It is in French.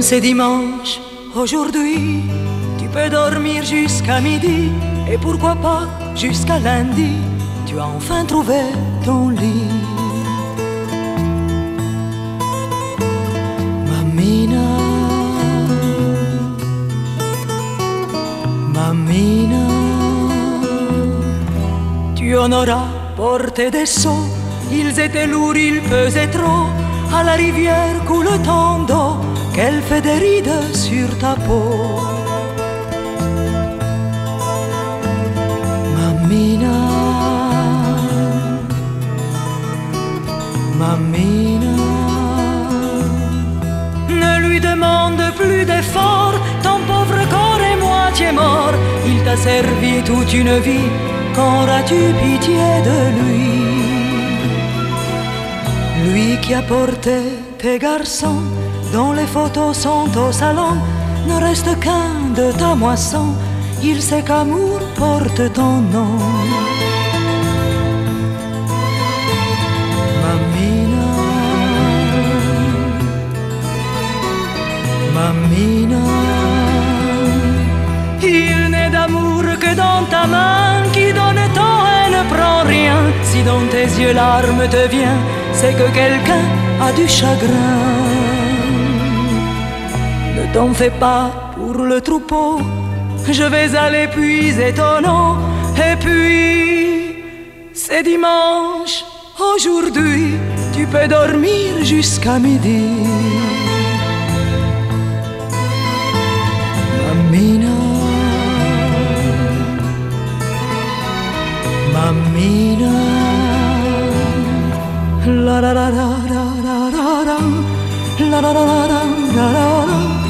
c'est dimanche aujourd'hui, tu peux dormir jusqu'à midi et pourquoi pas jusqu'à lundi? Tu as enfin trouvé ton lit. Mamina, Mamina, tu en auras porté des seaux, ils étaient lourds, ils pesaient trop. À la rivière coule tant d'eau qu'elle fait des rides sur ta peau. Mamina, Mamina, ne lui demande plus d'efforts, ton pauvre corps est moitié mort. Il t'a servi toute une vie, qu'auras-tu pitié de lui? Lui qui a porté tes garçons dont les photos sont au salon, ne reste qu'un de ta moisson, il sait qu'amour porte ton nom. Mamina, Mamina, il n'est d'amour que dans ta main qui donne tant et ne prend rien. Si dans tes yeux larmes te vient, c'est que quelqu'un a du chagrin t'en fais pas pour le troupeau, je vais aller puiser ton eau. Et puis, c'est dimanche, aujourd'hui, tu peux dormir jusqu'à midi. Mamina, Mamina, la la la la la la la la la la la la la